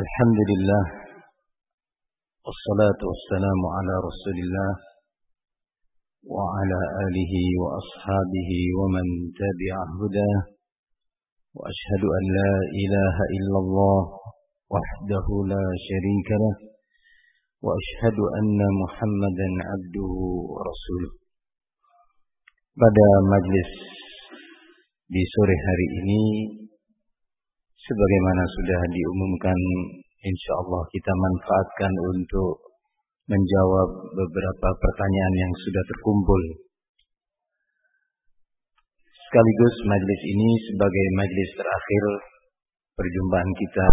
الحمد لله والصلاة والسلام على رسول الله وعلى آله وأصحابه ومن تبع هداه وأشهد أن لا إله إلا الله وحده لا شريك له وأشهد أن محمدا عبده ورسوله. Pada majlis di sore hari ini sebagaimana sudah diumumkan insya Allah kita manfaatkan untuk menjawab beberapa pertanyaan yang sudah terkumpul. Sekaligus majlis ini sebagai majlis terakhir perjumpaan kita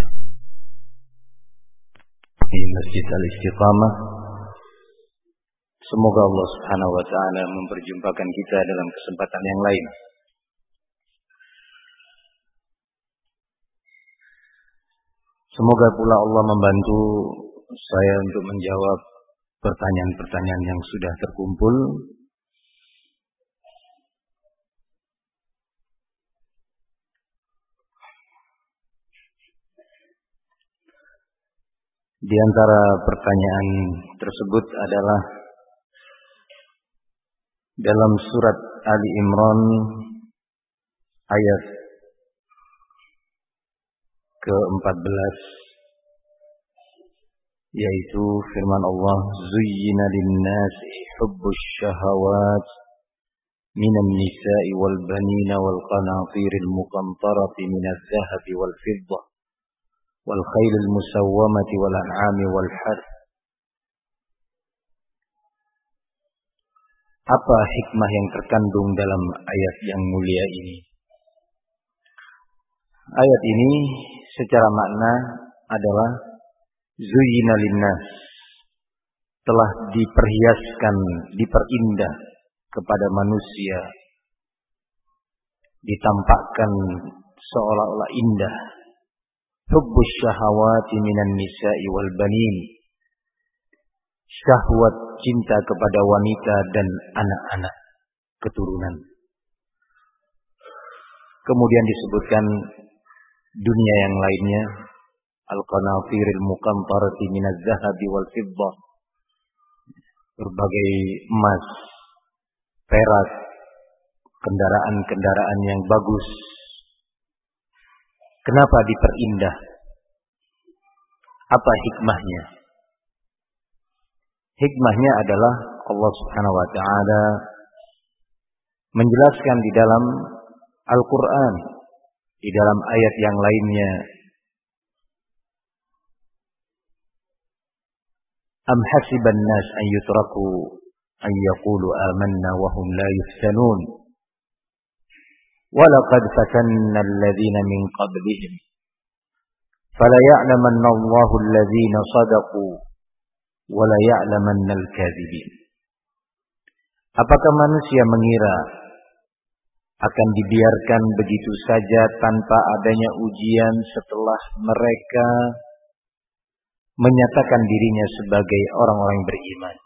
di Masjid Al-Istiqamah. Semoga Allah Subhanahu wa taala memperjumpakan kita dalam kesempatan yang lain. Semoga pula Allah membantu saya untuk menjawab pertanyaan-pertanyaan yang sudah terkumpul. Di antara pertanyaan tersebut adalah dalam surat Ali Imran ayat ke-14 yaitu firman Allah zuyyina lin-nasi hubbus syahawat minan nisa'i wal banina wal qanatiril muqantarati minadh dhahabi wal fiddah wal musawwamati wal an'ami wal Apa hikmah yang terkandung dalam ayat yang mulia ini? Ayat ini secara makna adalah zuyina linnas. Telah diperhiaskan, diperindah kepada manusia. Ditampakkan seolah-olah indah. Hubbus syahawati minan nisa'i wal banin. Syahwat cinta kepada wanita dan anak-anak keturunan. Kemudian disebutkan dunia yang lainnya. Al-qanatiril muqantarati minaz zahabi wal fiddah berbagai emas perak kendaraan-kendaraan yang bagus. Kenapa diperindah? Apa hikmahnya? Hikmahnya adalah Allah Subhanahu wa taala menjelaskan di dalam Al-Qur'an di dalam ayat yang lainnya Am hasiban nas an yutraku an yaqulu amanna wa hum la yuftanun ولقد فتنا الذين من قبلهم فليعلمن الله الذين صدقوا وليعلمن الكاذبين Apakah manusia mengira akan dibiarkan begitu saja tanpa adanya ujian setelah mereka menyatakan dirinya sebagai orang-orang beriman.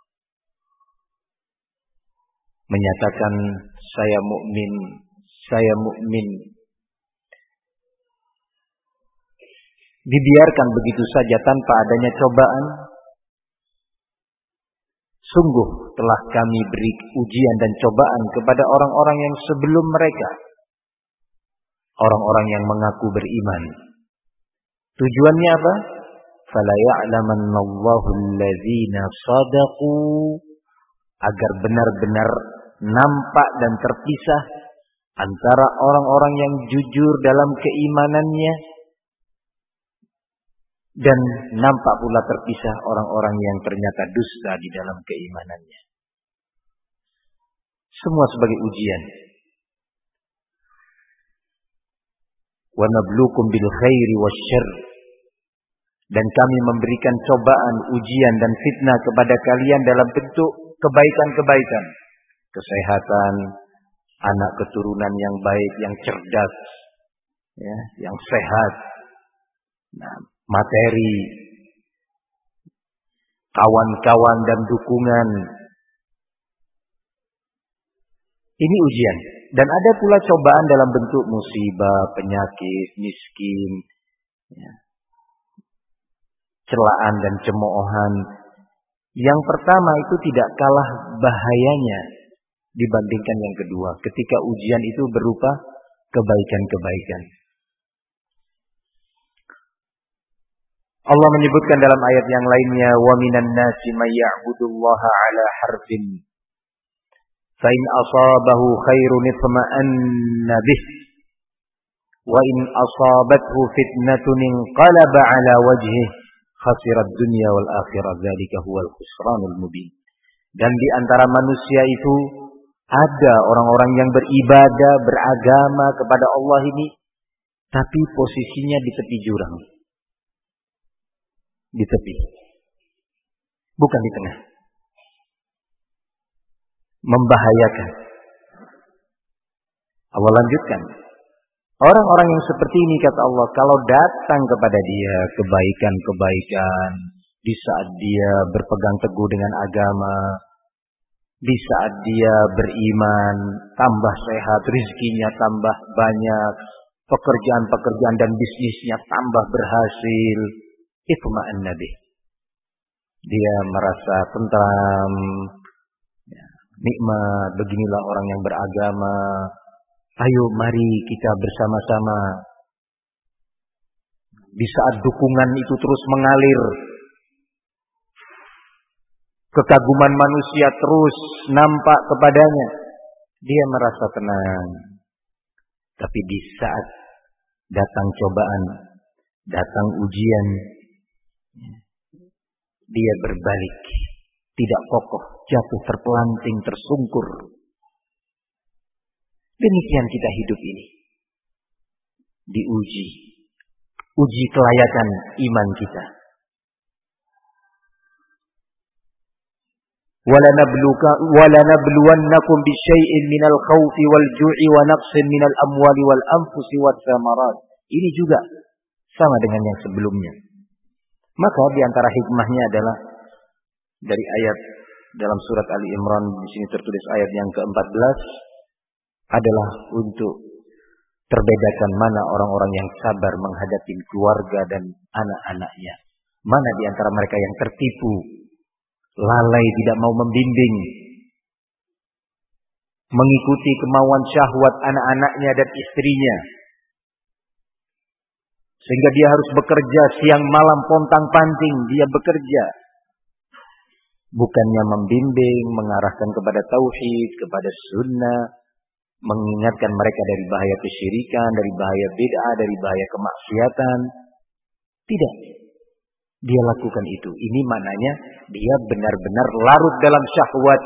Menyatakan saya mukmin, saya mukmin. Dibiarkan begitu saja tanpa adanya cobaan. Sungguh telah kami beri ujian dan cobaan kepada orang-orang yang sebelum mereka. Orang-orang yang mengaku beriman. Tujuannya apa? Fala ya'lamannallahu alladzina sadaqu agar benar-benar nampak dan terpisah antara orang-orang yang jujur dalam keimanannya dan nampak pula terpisah orang-orang yang ternyata dusta di dalam keimanannya. Semua sebagai ujian. Wa nablukum bil khairi wasyarr. Dan kami memberikan cobaan, ujian dan fitnah kepada kalian dalam bentuk kebaikan-kebaikan. Kesehatan, anak keturunan yang baik, yang cerdas, ya, yang sehat. Nah, materi, kawan-kawan dan dukungan. Ini ujian. Dan ada pula cobaan dalam bentuk musibah, penyakit, miskin. Ya. celaan dan cemoohan. Yang pertama itu tidak kalah bahayanya dibandingkan yang kedua. Ketika ujian itu berupa kebaikan-kebaikan. Allah menyebutkan dalam ayat yang lainnya wa minan nasi may ya'budullaha ala harfin. Fa in asabahu khairun itma'anna bih. Wa in asabathu fitnatun inqalaba ala wajhihi khasirat dunya wal akhirah. Dzalika huwal khusranul mubin. Dan di antara manusia itu ada orang-orang yang beribadah beragama kepada Allah ini tapi posisinya di tepi jurang di tepi. Bukan di tengah. Membahayakan. Allah lanjutkan. Orang-orang yang seperti ini kata Allah, kalau datang kepada dia kebaikan-kebaikan, di saat dia berpegang teguh dengan agama, di saat dia beriman, tambah sehat, rizkinya tambah banyak, pekerjaan-pekerjaan dan bisnisnya tambah berhasil, itu ma'an nabi. Dia merasa tentram, ya, nikmat, beginilah orang yang beragama, Ayo mari kita bersama-sama. Di saat dukungan itu terus mengalir. Kekaguman manusia terus nampak kepadanya. Dia merasa tenang. Tapi di saat datang cobaan, datang ujian, dia berbalik. Tidak kokoh, jatuh terpelanting, tersungkur. Demikian kita hidup ini. Diuji. Uji kelayakan iman kita. وَلَنَبْلُوَنَّكُمْ بِشَيْءٍ مِنَ الْخَوْفِ وَالْجُوعِ وَنَقْصٍ مِنَ الْأَمْوَالِ وَالْأَنْفُسِ وَالثَّمَرَاتِ Ini juga sama dengan yang sebelumnya. Maka di antara hikmahnya adalah dari ayat dalam surat Ali Imran di sini tertulis ayat yang ke-14 adalah untuk terbedakan mana orang-orang yang sabar menghadapi keluarga dan anak-anaknya. Mana di antara mereka yang tertipu, lalai tidak mau membimbing, mengikuti kemauan syahwat anak-anaknya dan istrinya. Sehingga dia harus bekerja siang malam pontang panting, dia bekerja. Bukannya membimbing, mengarahkan kepada tauhid, kepada sunnah, mengingatkan mereka dari bahaya kesyirikan, dari bahaya bid'ah, dari bahaya kemaksiatan. Tidak. Dia lakukan itu. Ini maknanya dia benar-benar larut dalam syahwat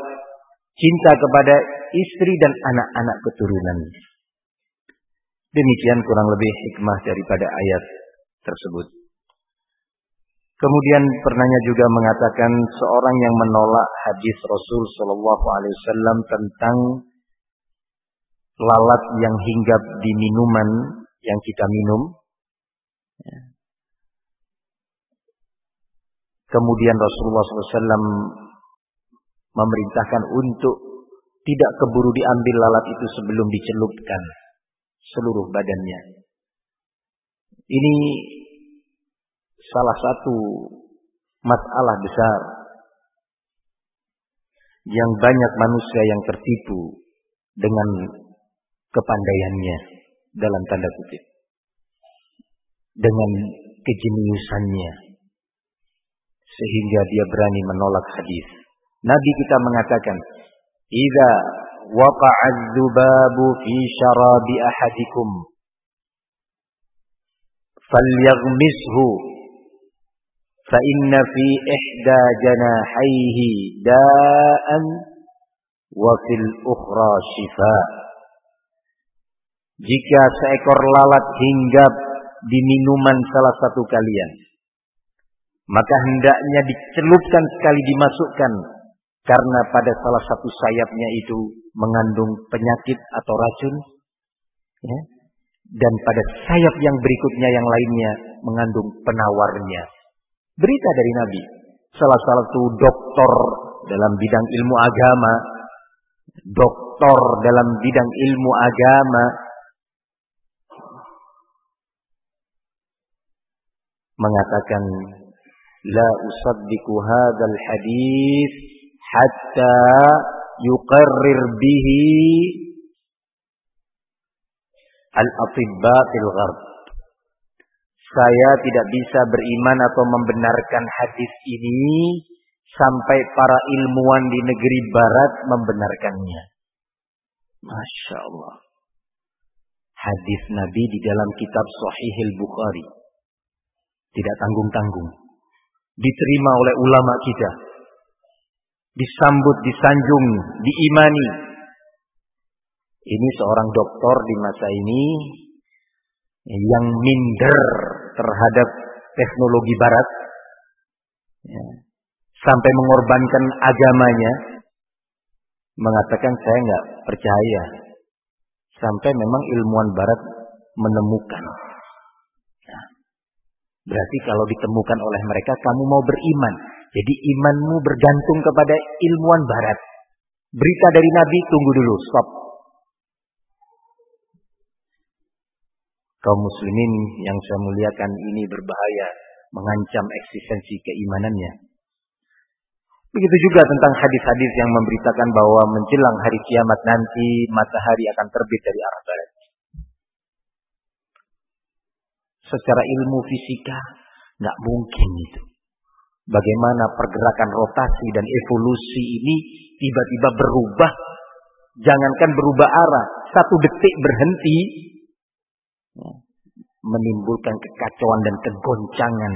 cinta kepada istri dan anak-anak keturunan. Demikian kurang lebih hikmah daripada ayat tersebut. Kemudian pernahnya juga mengatakan seorang yang menolak hadis Rasul Shallallahu Alaihi Wasallam tentang lalat yang hinggap di minuman yang kita minum. Ya. Kemudian Rasulullah SAW memerintahkan untuk tidak keburu diambil lalat itu sebelum dicelupkan seluruh badannya. Ini salah satu masalah besar yang banyak manusia yang tertipu dengan kepandaiannya dalam tanda kutip dengan kejeniusannya sehingga dia berani menolak hadis. Nabi kita mengatakan, "Idza fi syarabi ahadikum falyaghmishu fa inna fi ihda janahaihi da'an wa fil ukhra shifa." jika seekor lalat hinggap di minuman salah satu kalian, maka hendaknya dicelupkan sekali dimasukkan karena pada salah satu sayapnya itu mengandung penyakit atau racun ya. dan pada sayap yang berikutnya yang lainnya mengandung penawarnya berita dari Nabi salah satu doktor dalam bidang ilmu agama doktor dalam bidang ilmu agama mengatakan la usaddiqu hadzal hadis hatta yuqarrir bihi al-atibba fil gharb. Saya tidak bisa beriman atau membenarkan hadis ini sampai para ilmuwan di negeri barat membenarkannya. Masya Allah. Hadis Nabi di dalam kitab Sahihil Bukhari. Tidak tanggung-tanggung. Diterima oleh ulama kita. Disambut, disanjung, diimani. Ini seorang doktor di masa ini yang minder terhadap teknologi barat. Ya. Sampai mengorbankan agamanya. Mengatakan saya nggak percaya. Sampai memang ilmuwan barat menemukan. Ya. Berarti kalau ditemukan oleh mereka kamu mau beriman. Jadi imanmu bergantung kepada ilmuwan barat. Berita dari Nabi tunggu dulu, stop. Kaum muslimin yang saya muliakan ini berbahaya, mengancam eksistensi keimanannya. Begitu juga tentang hadis-hadis yang memberitakan bahwa menjelang hari kiamat nanti matahari akan terbit dari arah barat. Secara ilmu fisika nggak mungkin itu. Bagaimana pergerakan rotasi dan evolusi ini tiba-tiba berubah. Jangankan berubah arah, satu detik berhenti Ya. menimbulkan kekacauan dan kegoncangan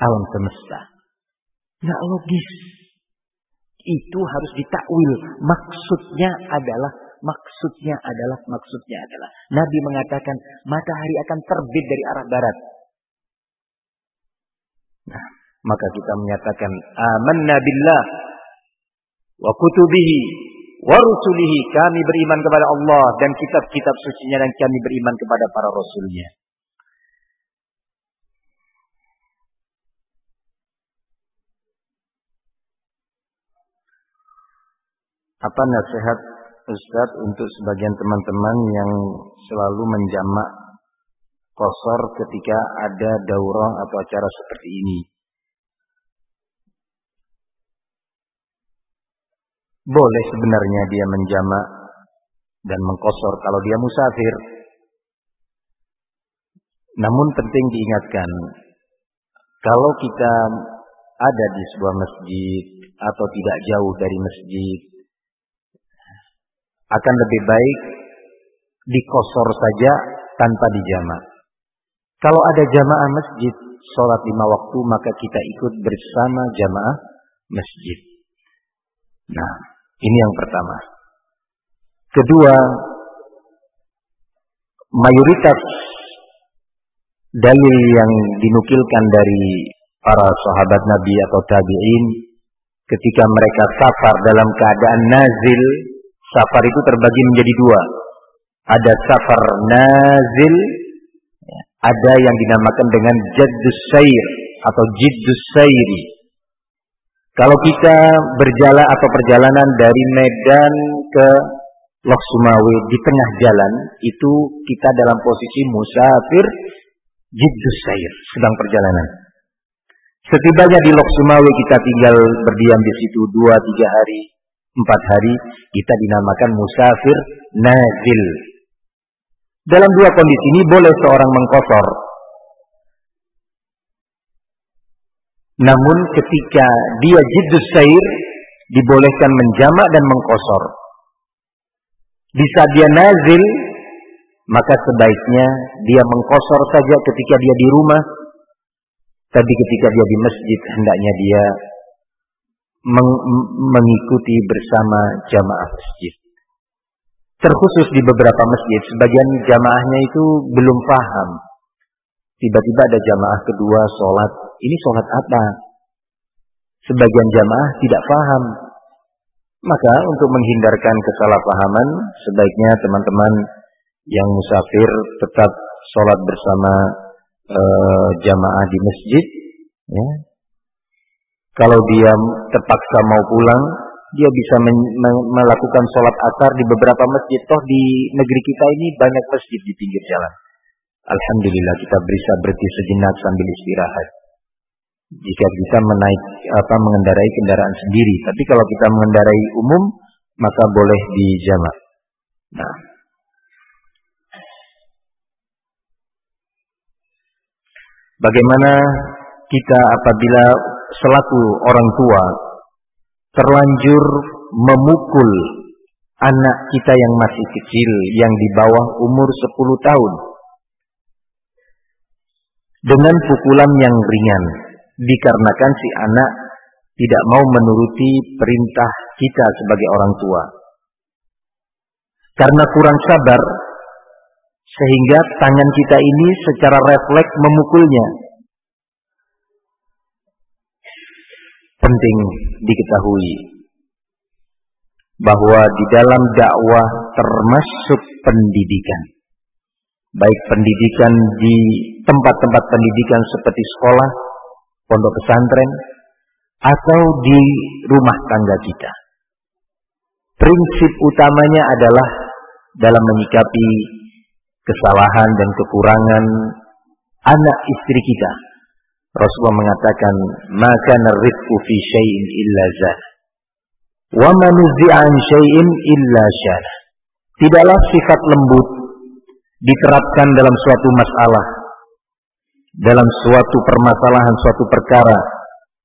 alam semesta. Nggak logis. Itu harus ditakwil. Maksudnya adalah maksudnya adalah maksudnya adalah Nabi mengatakan matahari akan terbit dari arah barat. Nah, maka kita menyatakan amanna billah wa kutubihi wa rusulihi kami beriman kepada Allah dan kitab-kitab sucinya dan kami beriman kepada para rasulnya. Apa nasihat Ustaz untuk sebagian teman-teman yang selalu menjamak kosor ketika ada daurah atau acara seperti ini? Boleh sebenarnya dia menjamak dan mengkosor kalau dia musafir. Namun penting diingatkan, kalau kita ada di sebuah masjid atau tidak jauh dari masjid, akan lebih baik dikosor saja tanpa dijamak. Kalau ada jamaah masjid, sholat lima waktu, maka kita ikut bersama jamaah masjid. Nah, ini yang pertama. Kedua, mayoritas dalil yang dinukilkan dari para sahabat Nabi atau tabi'in ketika mereka safar dalam keadaan nazil, safar itu terbagi menjadi dua. Ada safar nazil, ada yang dinamakan dengan jaddus sair atau jiddus sairi. Kalau kita berjalan atau perjalanan dari Medan ke Lok Sumawe di tengah jalan, itu kita dalam posisi musafir jiddus sair, sedang perjalanan. Setibanya di Lok Sumawe kita tinggal berdiam di situ dua, tiga hari, empat hari, kita dinamakan musafir nazil. Dalam dua kondisi ini boleh seorang mengkosor Namun ketika dia jiddus sair, dibolehkan menjamak dan mengkosor. Di saat dia nazil, maka sebaiknya dia mengkosor saja ketika dia di rumah. Tapi ketika dia di masjid, hendaknya dia meng mengikuti bersama jamaah masjid. Terkhusus di beberapa masjid, sebagian jamaahnya itu belum paham Tiba-tiba ada jamaah kedua sholat. Ini sholat apa? Sebagian jamaah tidak paham. Maka untuk menghindarkan kesalahpahaman, sebaiknya teman-teman yang musafir tetap sholat bersama e, jamaah di masjid. Ya. Kalau dia terpaksa mau pulang, dia bisa melakukan sholat asar di beberapa masjid. Toh di negeri kita ini banyak masjid di pinggir jalan. Alhamdulillah kita bisa berhenti sejenak sambil istirahat. Jika kita menaik apa mengendarai kendaraan sendiri. Tapi kalau kita mengendarai umum maka boleh dijamak. Nah, bagaimana kita apabila selaku orang tua terlanjur memukul anak kita yang masih kecil yang di bawah umur 10 tahun dengan pukulan yang ringan dikarenakan si anak tidak mau menuruti perintah kita sebagai orang tua. Karena kurang sabar, sehingga tangan kita ini secara refleks memukulnya. Penting diketahui bahwa di dalam dakwah termasuk pendidikan. Baik pendidikan di tempat-tempat pendidikan seperti sekolah, pondok pesantren, atau di rumah tangga kita. Prinsip utamanya adalah dalam menyikapi kesalahan dan kekurangan anak istri kita. Rasulullah mengatakan, "Maka narifku fi syai'in illa zah. Wa man an syai'in illa syah." Tidaklah sifat lembut diterapkan dalam suatu masalah, dalam suatu permasalahan, suatu perkara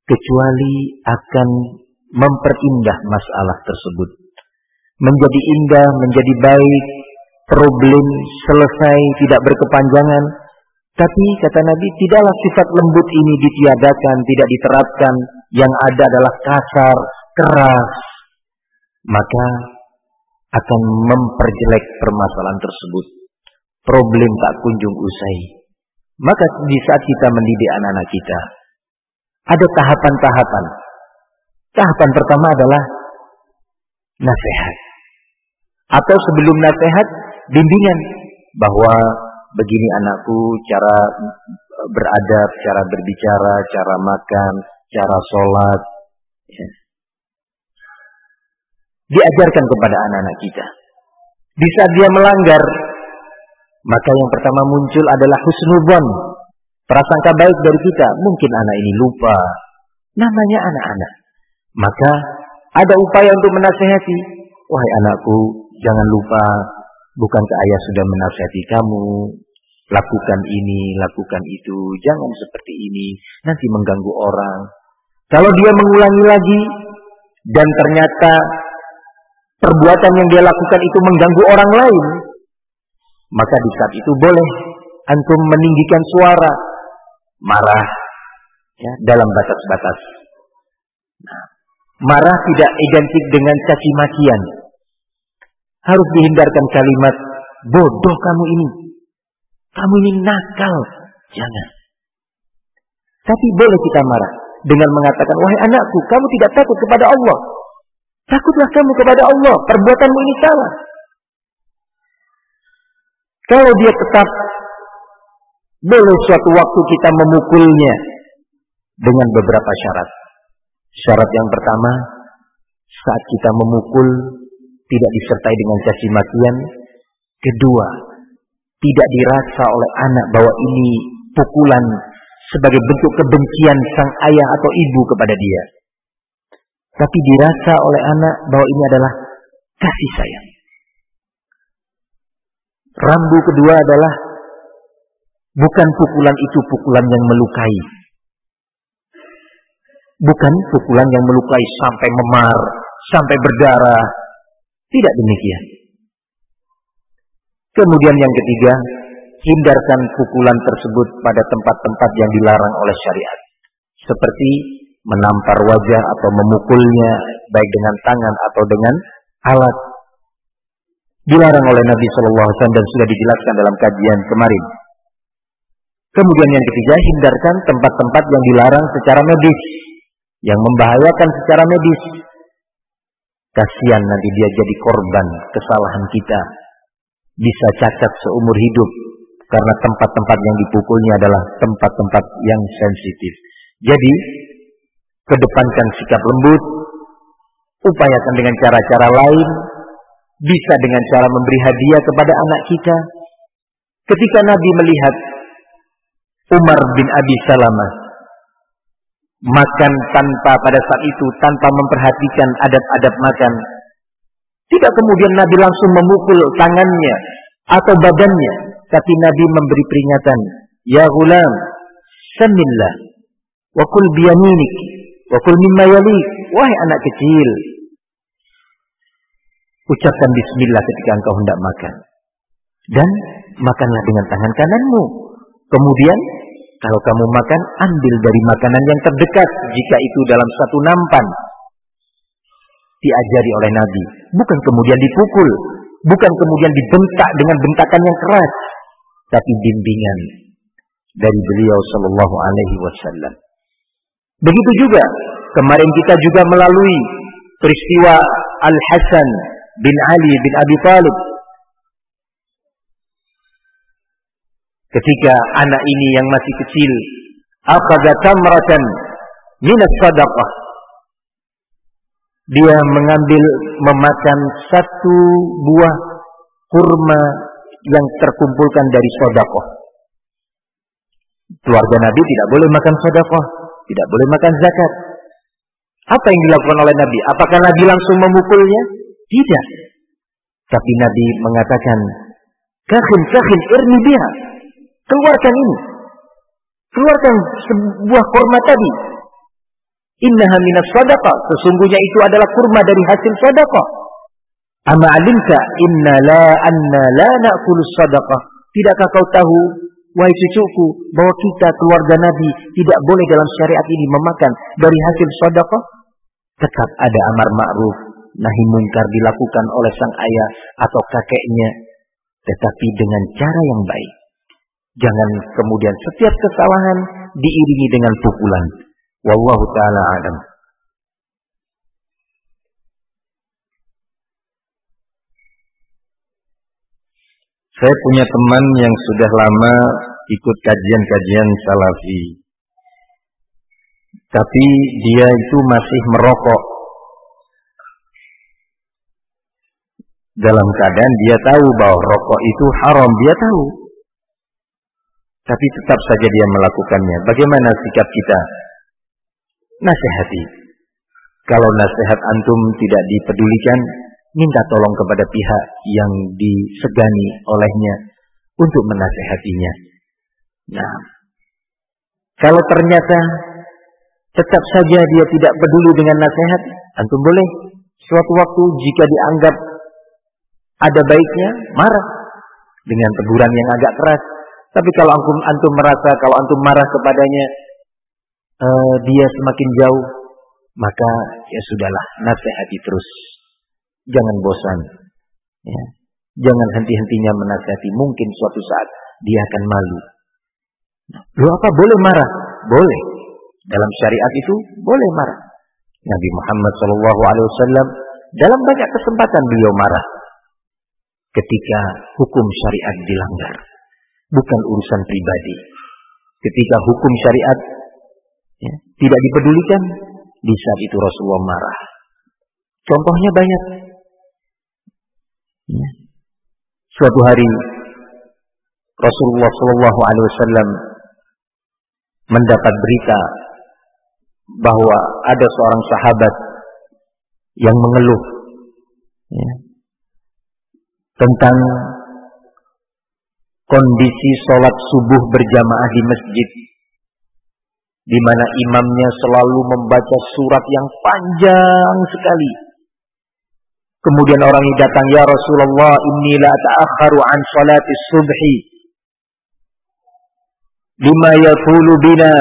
kecuali akan memperindah masalah tersebut. Menjadi indah, menjadi baik, problem selesai, tidak berkepanjangan. Tapi kata Nabi, tidaklah sifat lembut ini ditiadakan, tidak diterapkan. Yang ada adalah kasar, keras. Maka akan memperjelek permasalahan tersebut. Problem tak kunjung usai. Maka di saat kita mendidik anak-anak kita, ada tahapan-tahapan. Tahapan pertama adalah nasihat. Atau sebelum nasihat, bimbingan bahwa begini anakku cara beradab, cara berbicara, cara makan, cara sholat. Ya. Diajarkan kepada anak-anak kita. Di saat dia melanggar, maka yang pertama muncul adalah husnubon, prasangka baik dari kita. Mungkin anak ini lupa. Namanya anak-anak. Maka ada upaya untuk menasehati. Wahai anakku, jangan lupa. Bukankah ayah sudah menasehati kamu? Lakukan ini, lakukan itu. Jangan seperti ini. Nanti mengganggu orang. Kalau dia mengulangi lagi. Dan ternyata perbuatan yang dia lakukan itu mengganggu orang lain. Maka di saat itu boleh antum meninggikan suara marah ya, dalam batas-batas. Nah, marah tidak identik dengan caci makian. Harus dihindarkan kalimat bodoh kamu ini. Kamu ini nakal. Jangan. Tapi boleh kita marah dengan mengatakan, "Wahai anakku, kamu tidak takut kepada Allah. Takutlah kamu kepada Allah. Perbuatanmu ini salah." Kalau dia tetap boleh suatu waktu kita memukulnya dengan beberapa syarat. Syarat yang pertama, saat kita memukul tidak disertai dengan caci makian. Kedua, tidak dirasa oleh anak bahwa ini pukulan sebagai bentuk kebencian sang ayah atau ibu kepada dia. Tapi dirasa oleh anak bahwa ini adalah kasih sayang. Rambu kedua adalah Bukan pukulan itu pukulan yang melukai. Bukan pukulan yang melukai sampai memar, sampai berdarah. Tidak demikian. Kemudian yang ketiga, hindarkan pukulan tersebut pada tempat-tempat yang dilarang oleh syariat. Seperti menampar wajah atau memukulnya baik dengan tangan atau dengan alat. Dilarang oleh Nabi Shallallahu Alaihi Wasallam dan sudah dijelaskan dalam kajian kemarin. Kemudian yang ketiga, hindarkan tempat-tempat yang dilarang secara medis, yang membahayakan secara medis. Kasihan nanti dia jadi korban kesalahan kita. Bisa cacat seumur hidup karena tempat-tempat yang dipukulnya adalah tempat-tempat yang sensitif. Jadi, kedepankan sikap lembut, upayakan dengan cara-cara lain, bisa dengan cara memberi hadiah kepada anak kita. Ketika Nabi melihat Umar bin Abi Salamah makan tanpa pada saat itu tanpa memperhatikan adab-adab makan. Tidak kemudian Nabi langsung memukul tangannya atau badannya, tapi Nabi memberi peringatan, "Ya gulam, samillah wa kul biyaminik wa kul mimma yalik." Wahai anak kecil, ucapkan bismillah ketika engkau hendak makan. Dan makanlah dengan tangan kananmu. Kemudian kalau kamu makan, ambil dari makanan yang terdekat jika itu dalam satu nampan. Diajari oleh Nabi. Bukan kemudian dipukul. Bukan kemudian dibentak dengan bentakan yang keras. Tapi bimbingan dari beliau Shallallahu Alaihi Wasallam. Begitu juga kemarin kita juga melalui peristiwa Al Hasan bin Ali bin Abi Thalib ketika anak ini yang masih kecil akhadha tamratan min sadaqah dia mengambil memakan satu buah kurma yang terkumpulkan dari sedekah. Keluarga Nabi tidak boleh makan sedekah, tidak boleh makan zakat. Apa yang dilakukan oleh Nabi? Apakah Nabi langsung memukulnya? Tidak. Tapi Nabi mengatakan, "Kakhin, kakhin, irni biha." Keluarkan ini. Keluarkan sebuah kurma tadi. Innaha minas sadaqah. Sesungguhnya itu adalah kurma dari hasil sadaqah. Ama alimta inna la anna la na'kulu sadaqah. Tidakkah kau tahu, wahai cucuku, bahwa kita keluarga Nabi tidak boleh dalam syariat ini memakan dari hasil sadaqah? Tetap ada amar ma'ruf, nahi mungkar dilakukan oleh sang ayah atau kakeknya. Tetapi dengan cara yang baik. Jangan kemudian setiap kesalahan diiringi dengan pukulan. Wallahu taala adam. Saya punya teman yang sudah lama ikut kajian-kajian salafi. Tapi dia itu masih merokok. Dalam keadaan dia tahu bahwa rokok itu haram, dia tahu. Tapi tetap saja dia melakukannya. Bagaimana sikap kita? Nasihati. Kalau nasihat antum tidak dipedulikan, minta tolong kepada pihak yang disegani olehnya untuk menasehatinya. Nah, kalau ternyata tetap saja dia tidak peduli dengan nasihat, antum boleh suatu waktu jika dianggap ada baiknya marah dengan teguran yang agak keras tapi kalau antum, antum merasa kalau antum marah kepadanya uh, dia semakin jauh, maka ya sudahlah nasihati terus. Jangan bosan. Ya. Jangan henti-hentinya menasihati. Mungkin suatu saat dia akan malu. Lu apa boleh marah? Boleh. Dalam syariat itu boleh marah. Nabi Muhammad SAW dalam banyak kesempatan beliau marah ketika hukum syariat dilanggar bukan urusan pribadi. Ketika hukum syariat ya, tidak dipedulikan, di saat itu Rasulullah marah. Contohnya banyak. Ya. Suatu hari Rasulullah Shallallahu Alaihi Wasallam mendapat berita bahwa ada seorang sahabat yang mengeluh ya, tentang kondisi sholat subuh berjamaah di masjid di mana imamnya selalu membaca surat yang panjang sekali. Kemudian orang ini datang, Ya Rasulullah, inni la ta'akharu an salati subhi. Lima yatulu bina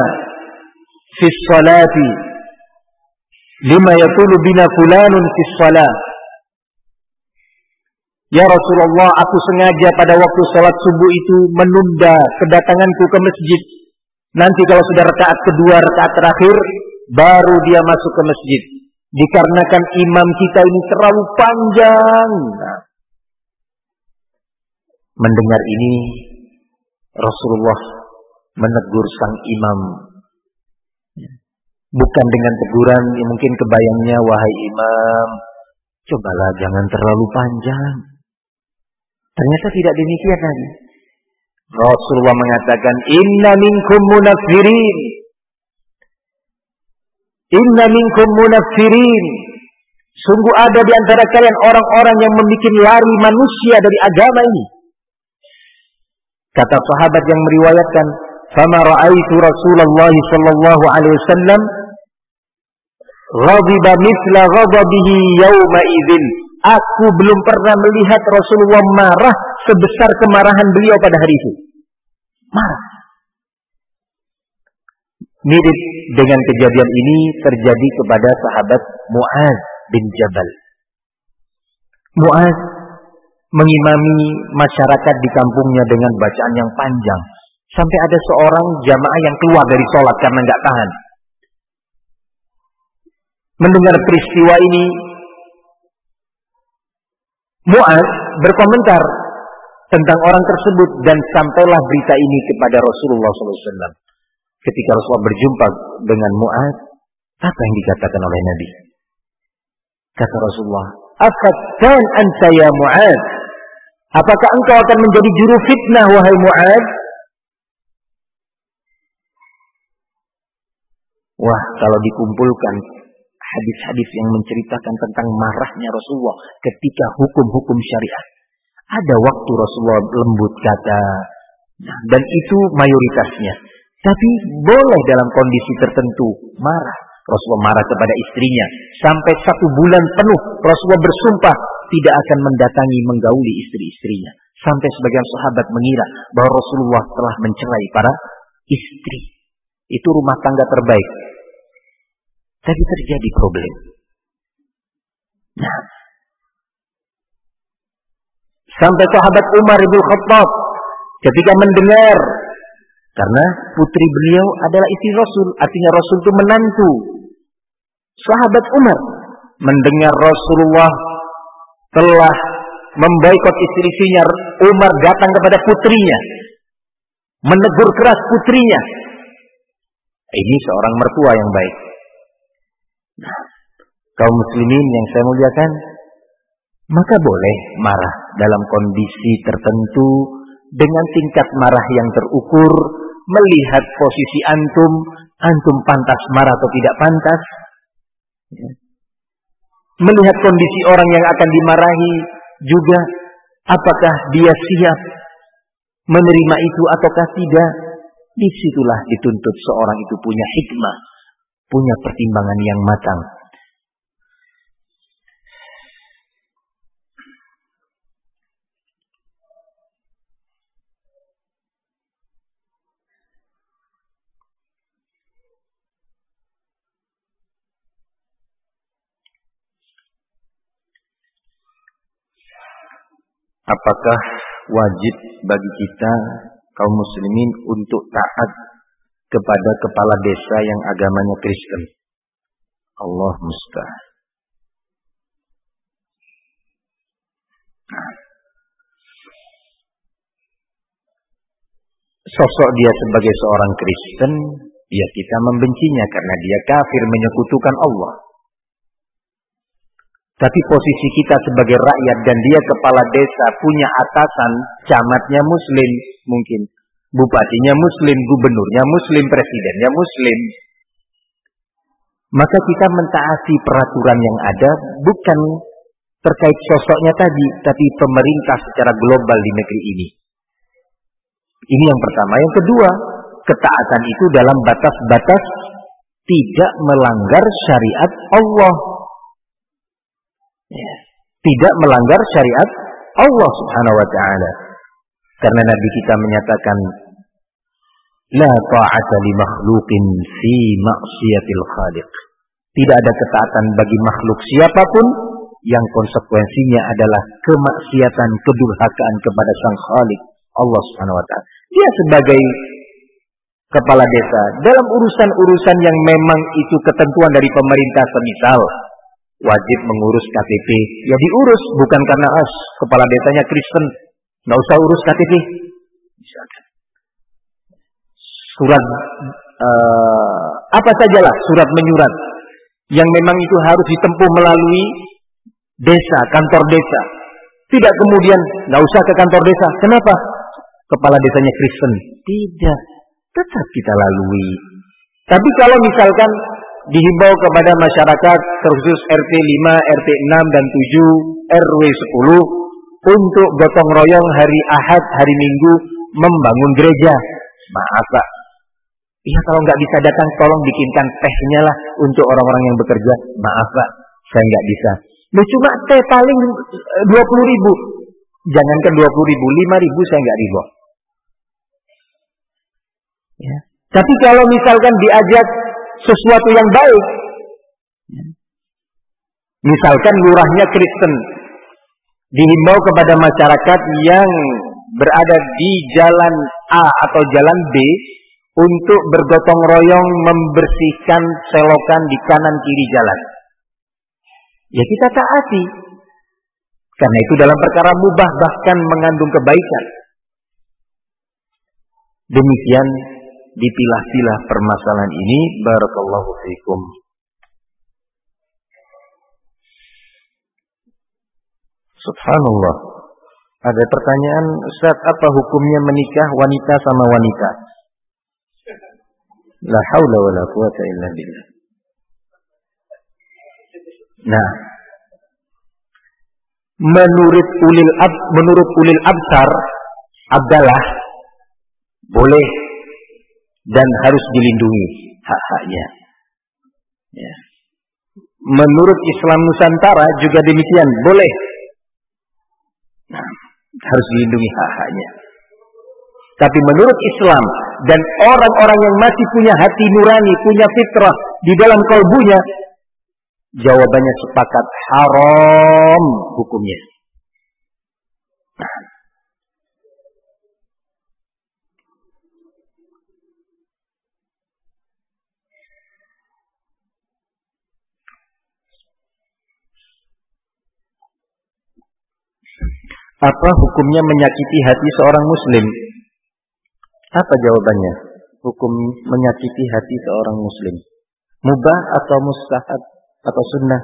fi salati. Lima yatulu bina fulanun fi salat. Ya Rasulullah, aku sengaja pada waktu sholat subuh itu menunda kedatanganku ke masjid. Nanti kalau sudah rakaat kedua, rakaat terakhir, baru dia masuk ke masjid. Dikarenakan imam kita ini terlalu panjang. Nah, mendengar ini, Rasulullah menegur sang imam. Bukan dengan teguran yang mungkin kebayangnya, wahai imam, cobalah jangan terlalu panjang. Ternyata tidak demikian. Hmm. Rasulullah mengatakan, Inna minkum munafirin. Inna minkum munafirin. Sungguh ada di antara kalian orang-orang yang membuat lari manusia dari agama ini. Kata sahabat yang meriwayatkan, "Fama ra'aitu Rasulullah sallallahu alaihi wasallam ghadiba mithla ghadabihi yawma idzin." Aku belum pernah melihat Rasulullah marah sebesar kemarahan beliau pada hari itu. Marah. Mirip dengan kejadian ini terjadi kepada sahabat Muaz bin Jabal. Muaz mengimami masyarakat di kampungnya dengan bacaan yang panjang. Sampai ada seorang jamaah yang keluar dari sholat karena nggak tahan. Mendengar peristiwa ini, Muaz berkomentar tentang orang tersebut dan sampailah berita ini kepada Rasulullah SAW. Ketika Rasulullah berjumpa dengan Muaz, apa yang dikatakan oleh Nabi? Kata Rasulullah, "Afattan anta ya Muaz?" Apakah engkau akan menjadi juru fitnah wahai Muaz? Wah, kalau dikumpulkan hadis-hadis yang menceritakan tentang marahnya Rasulullah ketika hukum-hukum syariat. Ada waktu Rasulullah lembut kata, nah, dan itu mayoritasnya. Tapi boleh dalam kondisi tertentu marah. Rasulullah marah kepada istrinya. Sampai satu bulan penuh Rasulullah bersumpah tidak akan mendatangi menggauli istri-istrinya. Sampai sebagian sahabat mengira bahwa Rasulullah telah mencerai para istri. Itu rumah tangga terbaik. Tapi terjadi problem. Nah, sampai sahabat Umar bin Khattab ketika mendengar karena putri beliau adalah istri Rasul, artinya Rasul itu menantu. Sahabat Umar mendengar Rasulullah telah memboikot istri-istrinya, Umar datang kepada putrinya, menegur keras putrinya. Ini seorang mertua yang baik. Kaum muslimin yang saya muliakan, maka boleh marah dalam kondisi tertentu dengan tingkat marah yang terukur, melihat posisi antum, antum pantas marah atau tidak pantas, ya. melihat kondisi orang yang akan dimarahi juga, apakah dia siap menerima itu ataukah tidak, di situlah dituntut seorang itu punya hikmah, punya pertimbangan yang matang. Apakah wajib bagi kita kaum muslimin untuk taat kepada kepala desa yang agamanya Kristen? Allah musta'an. Sosok dia sebagai seorang Kristen, ya kita membencinya karena dia kafir menyekutukan Allah. Tapi posisi kita sebagai rakyat dan dia kepala desa punya atasan, camatnya muslim mungkin. Bupatinya muslim, gubernurnya muslim, presidennya muslim. Maka kita mentaati peraturan yang ada bukan terkait sosoknya tadi, tapi pemerintah secara global di negeri ini. Ini yang pertama. Yang kedua, ketaatan itu dalam batas-batas tidak melanggar syariat Allah. Tidak melanggar syariat Allah Subhanahu wa taala. Karena Nabi kita menyatakan la ta'ata li makhluqin fi maksiatil khaliq. Tidak ada ketaatan bagi makhluk siapa pun yang konsekuensinya adalah kemaksiatan, kedurhakaan kepada Sang Khalik Allah Subhanahu wa taala. Dia sebagai kepala desa dalam urusan-urusan yang memang itu ketentuan dari pemerintah semisal wajib mengurus KTP. Ya diurus bukan karena as kepala desanya Kristen, nggak usah urus KTP. Misalkan surat uh, apa sajalah surat menyurat yang memang itu harus ditempuh melalui desa, kantor desa. Tidak kemudian nggak usah ke kantor desa. Kenapa? Kepala desanya Kristen. Tidak. Tetap kita lalui. Tapi kalau misalkan dihimbau kepada masyarakat terkhusus RT 5, RT 6 dan 7, RW 10 untuk gotong royong hari Ahad, hari Minggu membangun gereja. Maaf Pak. Iya kalau nggak bisa datang tolong bikinkan tehnya lah untuk orang-orang yang bekerja. Maaf Pak, saya nggak bisa. Lu cuma teh paling 20 eh, ribu. Jangankan 20 ribu, 5 ribu saya nggak ribu. Ya. Tapi kalau misalkan diajak sesuatu yang baik, misalkan lurahnya Kristen, dihimbau kepada masyarakat yang berada di jalan A atau jalan B untuk bergotong royong membersihkan selokan di kanan kiri jalan. Ya kita taati. Karena itu dalam perkara mubah bahkan mengandung kebaikan. Demikian dipilah-pilah permasalahan ini. Barakallahu fiikum. Subhanallah. Ada pertanyaan, Ustaz, apa hukumnya menikah wanita sama wanita? La haula wa la quwata illa billah. Nah, menurut ulil ab, menurut ulil absar adalah boleh dan harus dilindungi hak-haknya. Ya. Menurut Islam Nusantara juga demikian, boleh. Nah, harus dilindungi hak-haknya. Tapi menurut Islam dan orang-orang yang masih punya hati nurani, punya fitrah di dalam kalbunya, jawabannya sepakat haram hukumnya. Apa hukumnya menyakiti hati seorang muslim? Apa jawabannya? Hukum menyakiti hati seorang muslim. Mubah atau mustahab atau sunnah?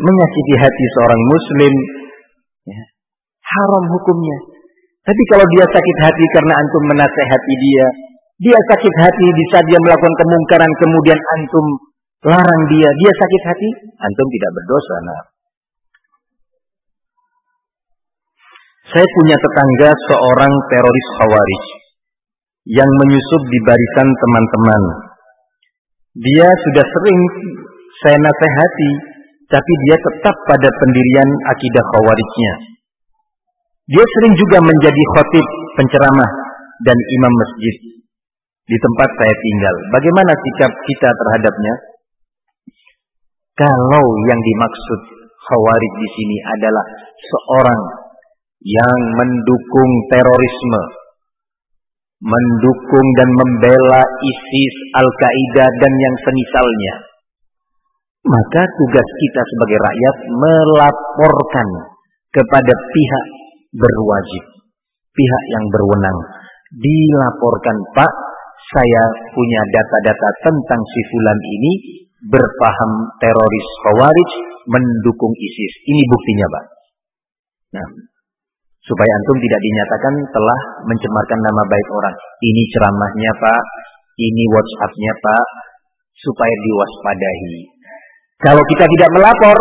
Menyakiti hati seorang muslim ya, haram hukumnya. Tapi kalau dia sakit hati karena antum menasehati dia, dia sakit hati di saat dia melakukan kemungkaran kemudian antum larang dia, dia sakit hati, antum tidak berdosa. Nah. Saya punya tetangga seorang teroris khawarij yang menyusup di barisan teman-teman. Dia sudah sering saya nasihati, tapi dia tetap pada pendirian akidah khawarijnya. Dia sering juga menjadi khotib, penceramah, dan imam masjid di tempat saya tinggal. Bagaimana sikap kita terhadapnya? Kalau yang dimaksud khawarij di sini adalah seorang yang mendukung terorisme, mendukung dan membela ISIS, Al-Qaeda dan yang semisalnya, maka tugas kita sebagai rakyat melaporkan kepada pihak berwajib, pihak yang berwenang. Dilaporkan, Pak, saya punya data-data tentang si fulan ini, berpaham teroris Khawarij mendukung ISIS. Ini buktinya, Pak. Nah, supaya antum tidak dinyatakan telah mencemarkan nama baik orang. Ini ceramahnya, Pak. Ini WhatsApp-nya, Pak. Supaya diwaspadahi. Kalau kita tidak melapor,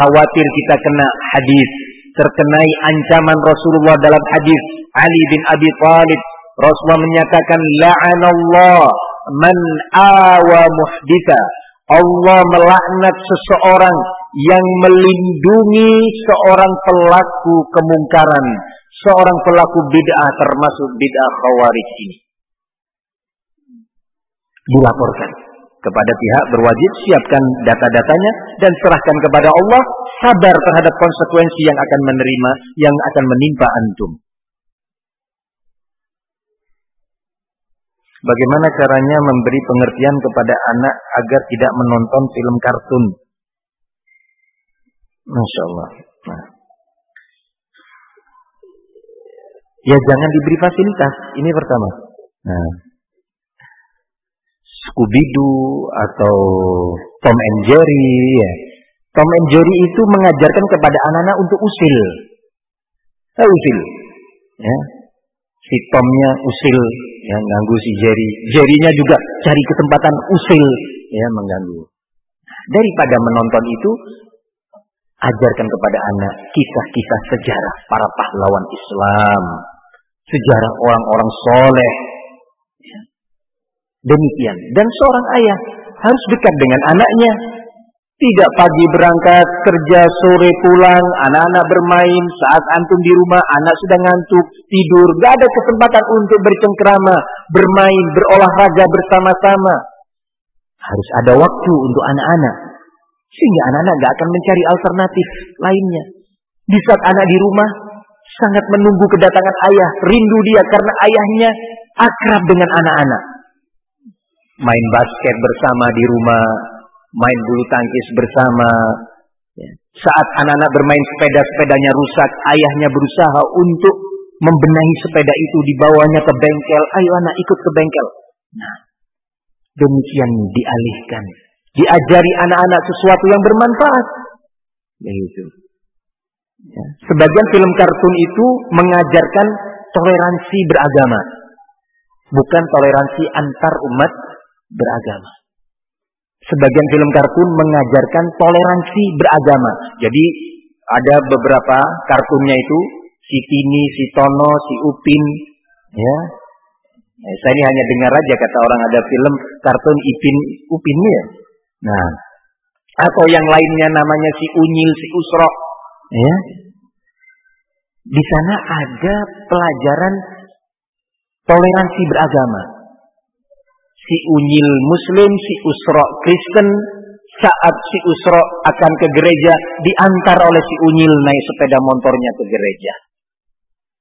khawatir kita kena hadis, terkenai ancaman Rasulullah dalam hadis Ali bin Abi Thalib. Rasulullah menyatakan la'anallah man awa muhdita. Allah melaknat seseorang yang melindungi seorang pelaku kemungkaran, seorang pelaku bid'ah termasuk bid'ah khawarij ini. Dilaporkan kepada pihak berwajib siapkan data-datanya dan serahkan kepada Allah sabar terhadap konsekuensi yang akan menerima yang akan menimpa antum. Bagaimana caranya memberi pengertian kepada anak agar tidak menonton film kartun? Masya Allah. Nah. Ya jangan diberi fasilitas. Ini pertama. Nah. Scooby-Doo atau Tom and Jerry. Ya. Tom and Jerry itu mengajarkan kepada anak-anak untuk usil. Eh, usil. Ya. Si Tomnya usil yang ganggu si Jerry. Jerrynya juga cari kesempatan usil ya mengganggu. Daripada menonton itu, ajarkan kepada anak kisah-kisah sejarah para pahlawan Islam, sejarah orang-orang soleh. Ya. Demikian. Dan seorang ayah harus dekat dengan anaknya. Tidak pagi berangkat, kerja sore pulang, anak-anak bermain, saat antum di rumah, anak sudah ngantuk, tidur, gak ada kesempatan untuk bercengkrama, bermain, berolahraga bersama-sama. Harus ada waktu untuk anak-anak. Sehingga anak-anak gak akan mencari alternatif lainnya. Di saat anak di rumah, sangat menunggu kedatangan ayah, rindu dia karena ayahnya akrab dengan anak-anak. Main basket bersama di rumah, main bulu tangkis bersama. Ya. Saat anak-anak bermain sepeda, sepedanya rusak, ayahnya berusaha untuk membenahi sepeda itu, dibawanya ke bengkel. Ayo anak ikut ke bengkel. Nah, demikian dialihkan. Diajari anak-anak sesuatu yang bermanfaat. Begitu. Ya. Sebagian film kartun itu mengajarkan toleransi beragama. Bukan toleransi antar umat beragama. Sebagian film kartun mengajarkan toleransi beragama. Jadi ada beberapa kartunnya itu si Tini, si Tono, si Upin, ya. Eh, saya ini hanya dengar aja kata orang ada film kartun Ipin Upin ya. Nah, atau yang lainnya namanya si Unyil, si Usro, ya. Di sana ada pelajaran toleransi beragama si unyil muslim, si usro Kristen, saat si usro akan ke gereja, diantar oleh si unyil naik sepeda motornya ke gereja.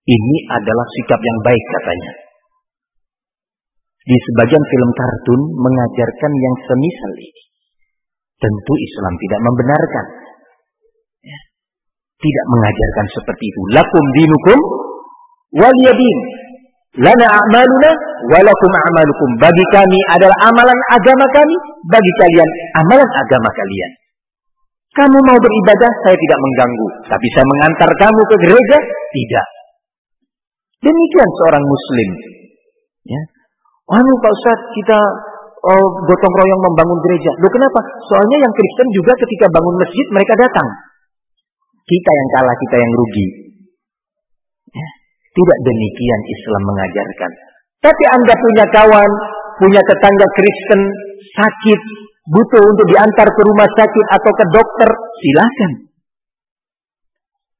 Ini adalah sikap yang baik katanya. Di sebagian film kartun mengajarkan yang semisal ini. Tentu Islam tidak membenarkan. Ya. Tidak mengajarkan seperti itu. Lakum dinukum waliyadin. Lana a'maluna walakum a'malukum. Bagi kami adalah amalan agama kami, bagi kalian amalan agama kalian. Kamu mau beribadah, saya tidak mengganggu. Tapi saya mengantar kamu ke gereja? Tidak. Demikian seorang muslim. Ya. Anu Pak Ustaz, kita oh, gotong royong membangun gereja. Loh kenapa? Soalnya yang Kristen juga ketika bangun masjid mereka datang. Kita yang kalah, kita yang rugi. Tidak demikian Islam mengajarkan. Tapi Anda punya kawan, punya tetangga Kristen, sakit, butuh untuk diantar ke rumah sakit atau ke dokter, silakan.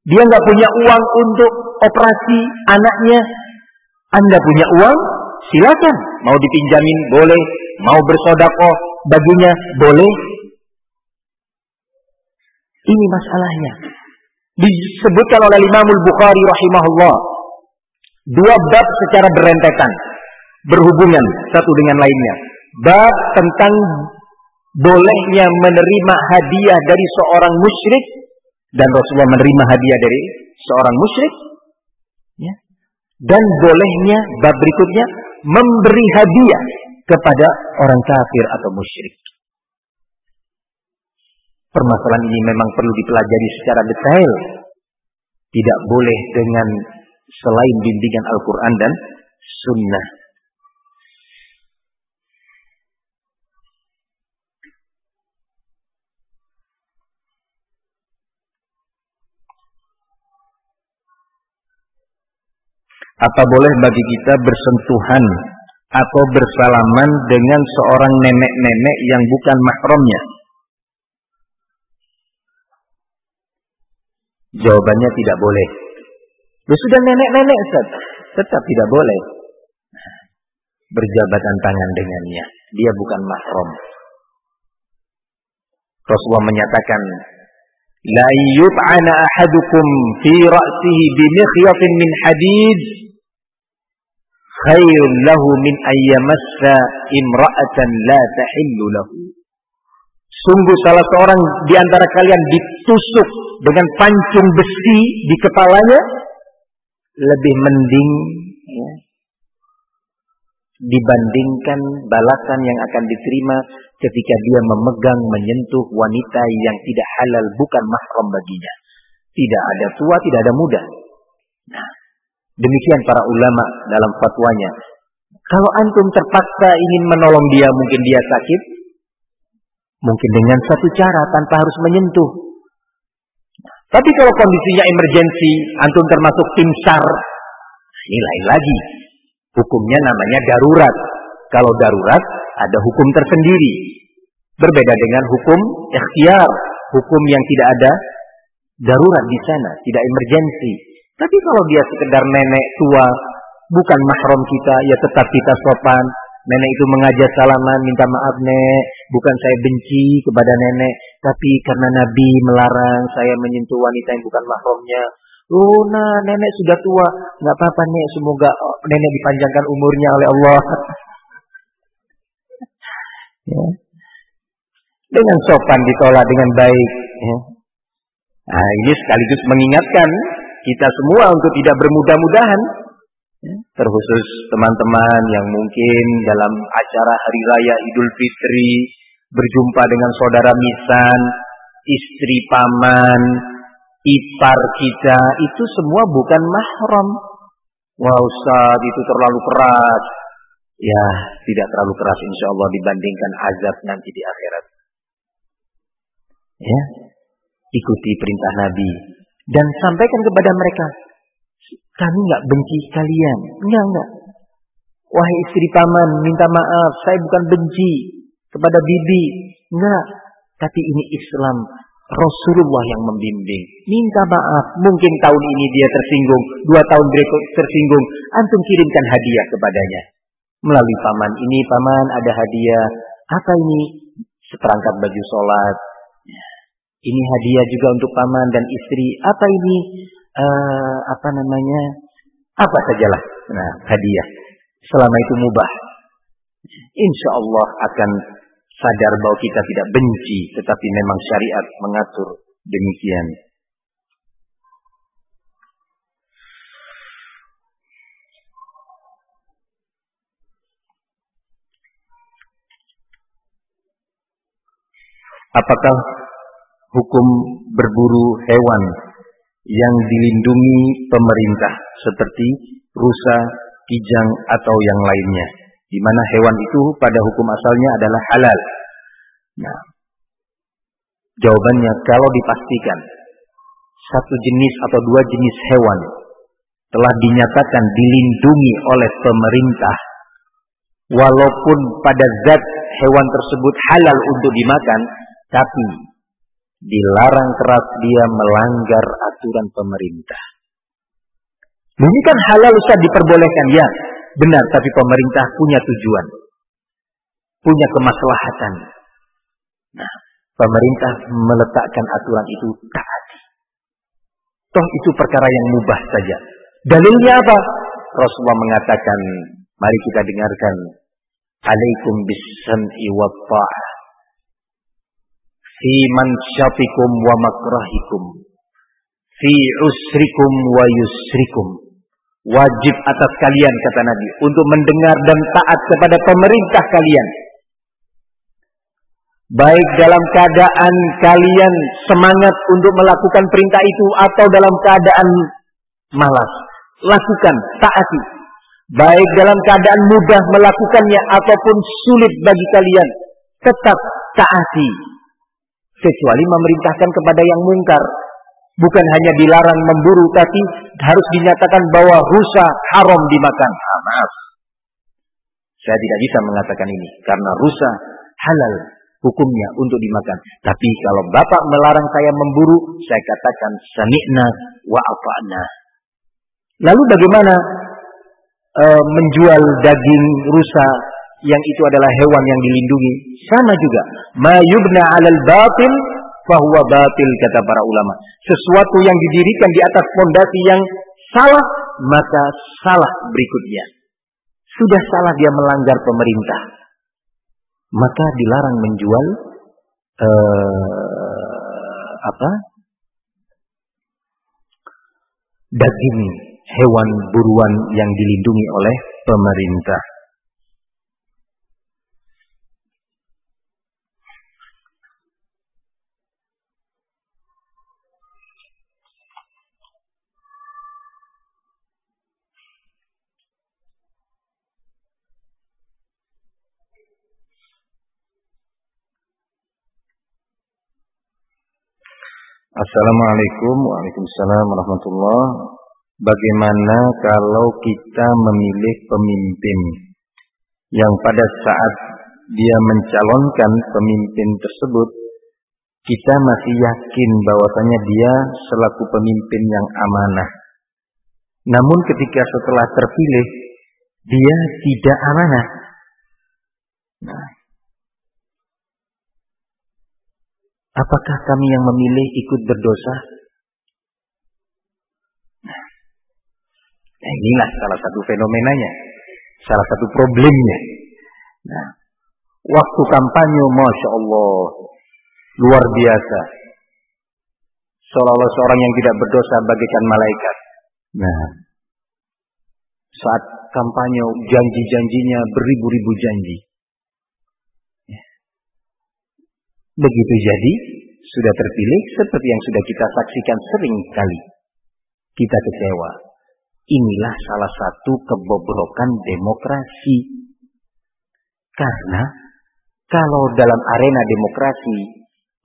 Dia nggak punya uang untuk operasi anaknya, Anda punya uang, silakan. Mau dipinjamin boleh, mau bersodakoh baginya boleh. Ini masalahnya. Disebutkan oleh Imamul Bukhari rahimahullah Dua bab secara berentetan, berhubungan satu dengan lainnya. Bab tentang bolehnya menerima hadiah dari seorang musyrik dan Rasulullah menerima hadiah dari seorang musyrik. Ya. Dan bolehnya bab berikutnya memberi hadiah kepada orang kafir atau musyrik. Permasalahan ini memang perlu dipelajari secara detail. Tidak boleh dengan selain bimbingan Al-Quran dan Sunnah. Apa boleh bagi kita bersentuhan atau bersalaman dengan seorang nenek-nenek yang bukan mahramnya? Jawabannya tidak boleh. Dia sudah nenek-nenek Ustaz. Tetap tidak boleh. Berjabatan tangan dengannya. Dia bukan mahram. Rasulullah menyatakan, La yut'ana ahadukum fi ra'sihi bimikhyatin min hadid khairun lahu min ayyamassa imra'atan la tahillu lahu. Sungguh salah seorang di antara kalian ditusuk dengan pancung besi di kepalanya lebih mending ya, dibandingkan balasan yang akan diterima ketika dia memegang menyentuh wanita yang tidak halal bukan mahram baginya. Tidak ada tua, tidak ada muda. Nah, demikian para ulama dalam fatwanya. Kalau antum terpaksa ingin menolong dia, mungkin dia sakit, mungkin dengan satu cara tanpa harus menyentuh. Tapi kalau kondisinya emergensi, antum termasuk tim SAR, ini lain lagi. Hukumnya namanya darurat. Kalau darurat, ada hukum tersendiri. Berbeda dengan hukum ikhtiar, hukum yang tidak ada darurat di sana, tidak emergensi. Tapi kalau dia sekedar nenek tua, bukan mahram kita, ya tetap kita sopan. Nenek itu mengajak salaman, minta maaf nek, bukan saya benci kepada nenek, tapi karena Nabi melarang saya menyentuh wanita yang bukan mahramnya. Oh nah nenek sudah tua, nggak apa-apa nek, semoga oh, nenek dipanjangkan umurnya oleh Allah. ya. Dengan sopan ditolak dengan baik. Ya. Nah ini sekaligus mengingatkan kita semua untuk tidak bermudah-mudahan Ya, terkhusus teman-teman yang mungkin dalam acara hari raya Idul Fitri berjumpa dengan saudara misan, istri paman, ipar kita, itu semua bukan mahram. Wah Ustaz, itu terlalu keras. Ya, tidak terlalu keras insya Allah dibandingkan azab nanti di akhirat. Ya, ikuti perintah Nabi dan sampaikan kepada mereka kami nggak benci kalian. Enggak, enggak. Wahai istri paman, minta maaf. Saya bukan benci kepada bibi. Enggak. Tapi ini Islam. Rasulullah yang membimbing. Minta maaf. Mungkin tahun ini dia tersinggung. Dua tahun berikut tersinggung. Antum kirimkan hadiah kepadanya. Melalui paman. Ini paman ada hadiah. Apa ini? Seperangkat baju sholat. Ini hadiah juga untuk paman dan istri. Apa ini? uh, apa namanya apa sajalah nah hadiah selama itu mubah insya Allah akan sadar bahwa kita tidak benci tetapi memang syariat mengatur demikian Apakah hukum berburu hewan yang dilindungi pemerintah seperti rusa, kijang atau yang lainnya. Di mana hewan itu pada hukum asalnya adalah halal. Nah, jawabannya kalau dipastikan satu jenis atau dua jenis hewan telah dinyatakan dilindungi oleh pemerintah walaupun pada zat hewan tersebut halal untuk dimakan tapi dilarang keras dia melanggar aturan pemerintah. Ini kan halal Ustaz diperbolehkan ya. Benar, tapi pemerintah punya tujuan. Punya kemaslahatan. Nah, pemerintah meletakkan aturan itu taat. Toh itu perkara yang mubah saja. Dalilnya apa? Rasulullah mengatakan, mari kita dengarkan. Alaikum bisam'i wa ta'ah fi mansyatikum wa makrahikum fi usrikum wa yusrikum wajib atas kalian kata Nabi untuk mendengar dan taat kepada pemerintah kalian. Baik dalam keadaan kalian semangat untuk melakukan perintah itu atau dalam keadaan malas. Lakukan taati. Baik dalam keadaan mudah melakukannya ataupun sulit bagi kalian tetap taati. Kecuali memerintahkan kepada yang mungkar. Bukan hanya dilarang memburu, tapi harus dinyatakan bahwa rusa haram dimakan. Ah, maaf. Saya tidak bisa mengatakan ini. Karena rusa halal hukumnya untuk dimakan. Tapi kalau bapak melarang saya memburu, saya katakan sami'na wa afa'na. Lalu bagaimana e, menjual daging rusa yang itu adalah hewan yang dilindungi. Sama juga. Ma yubna 'alal batil fahuwa batil kata para ulama. Sesuatu yang didirikan di atas fondasi yang salah, maka salah berikutnya. Sudah salah dia melanggar pemerintah. Maka dilarang menjual uh, apa? daging hewan buruan yang dilindungi oleh pemerintah. Assalamualaikum Waalaikumsalam warahmatullahi Bagaimana kalau kita memilih pemimpin yang pada saat dia mencalonkan pemimpin tersebut kita masih yakin bahwasanya dia selaku pemimpin yang amanah. Namun ketika setelah terpilih dia tidak amanah. Nah, apakah kami yang memilih ikut berdosa? Nah, inilah salah satu fenomenanya, salah satu problemnya. Nah, waktu kampanye, masya Allah, luar biasa. Seolah-olah seorang yang tidak berdosa bagaikan malaikat. Nah, saat kampanye janji-janjinya beribu-ribu janji. Begitu jadi, sudah terpilih seperti yang sudah kita saksikan sering kali. Kita kecewa. Inilah salah satu kebobrokan demokrasi. Karena kalau dalam arena demokrasi,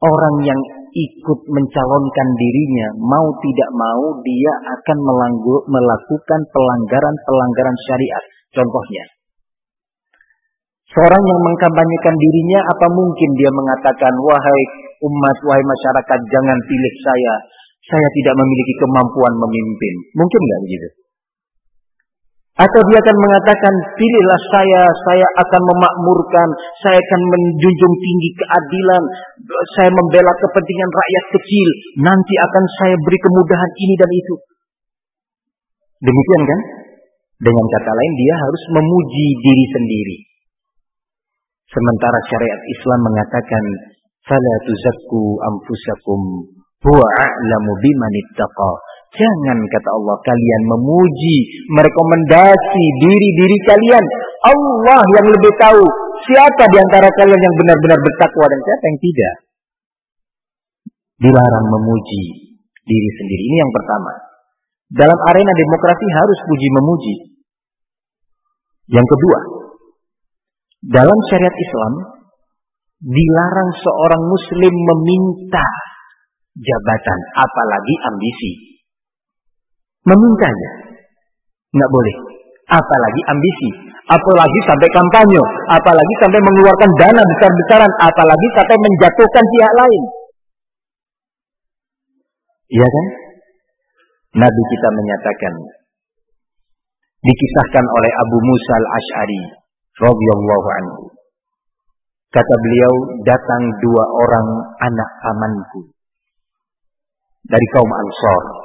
orang yang ikut mencalonkan dirinya, mau tidak mau dia akan melakukan pelanggaran-pelanggaran syariat. Contohnya, seorang yang mengkampanyekan dirinya, apa mungkin dia mengatakan, wahai umat, wahai masyarakat, jangan pilih saya. Saya tidak memiliki kemampuan memimpin. Mungkin nggak begitu? Atau dia akan mengatakan, pilihlah saya, saya akan memakmurkan, saya akan menjunjung tinggi keadilan, saya membela kepentingan rakyat kecil, nanti akan saya beri kemudahan ini dan itu. Demikian kan? Dengan kata lain, dia harus memuji diri sendiri. Sementara syariat Islam mengatakan, "Fala tuzakku anfusakum huwa a'lamu biman Jangan kata Allah kalian memuji, merekomendasi diri-diri kalian. Allah yang lebih tahu siapa di antara kalian yang benar-benar bertakwa dan siapa yang tidak. Dilarang memuji diri sendiri. Ini yang pertama. Dalam arena demokrasi harus puji memuji. Yang kedua, dalam syariat Islam dilarang seorang muslim meminta jabatan apalagi ambisi memintanya. Nggak boleh. Apalagi ambisi. Apalagi sampai kampanye. Apalagi sampai mengeluarkan dana besar-besaran. Apalagi sampai menjatuhkan pihak lain. Iya kan? Nabi kita menyatakan. Dikisahkan oleh Abu Musa al-Ash'ari. Radhiyallahu anhu. Kata beliau, datang dua orang anak pamanku. Dari kaum Ansor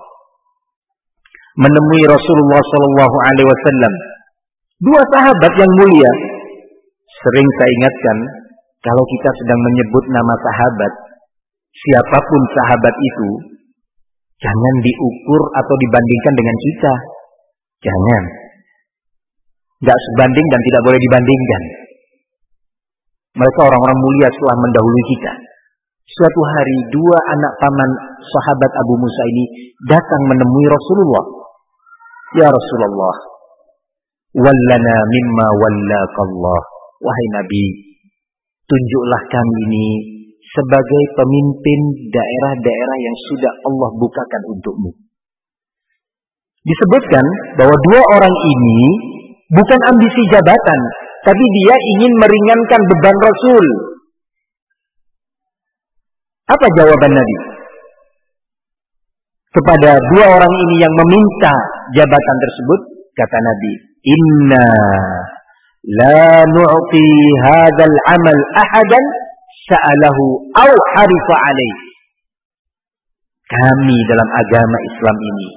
menemui Rasulullah Shallallahu Alaihi Wasallam. Dua sahabat yang mulia. Sering saya ingatkan, kalau kita sedang menyebut nama sahabat, siapa pun sahabat itu, jangan diukur atau dibandingkan dengan kita. Jangan. Gak sebanding dan tidak boleh dibandingkan. Mereka orang-orang mulia setelah mendahului kita. Suatu hari dua anak paman sahabat Abu Musa ini datang menemui Rasulullah Ya Rasulullah, wallana mimma wallakallah. Wahai Nabi, tunjuklah kami ini sebagai pemimpin daerah-daerah yang sudah Allah bukakan untukmu. Disebutkan bahwa dua orang ini bukan ambisi jabatan, tapi dia ingin meringankan beban Rasul. Apa jawaban Nabi? kepada dua orang ini yang meminta jabatan tersebut kata Nabi inna la nu'ti hadzal amal ahadan sa'alahu aw harifa alaih kami dalam agama Islam ini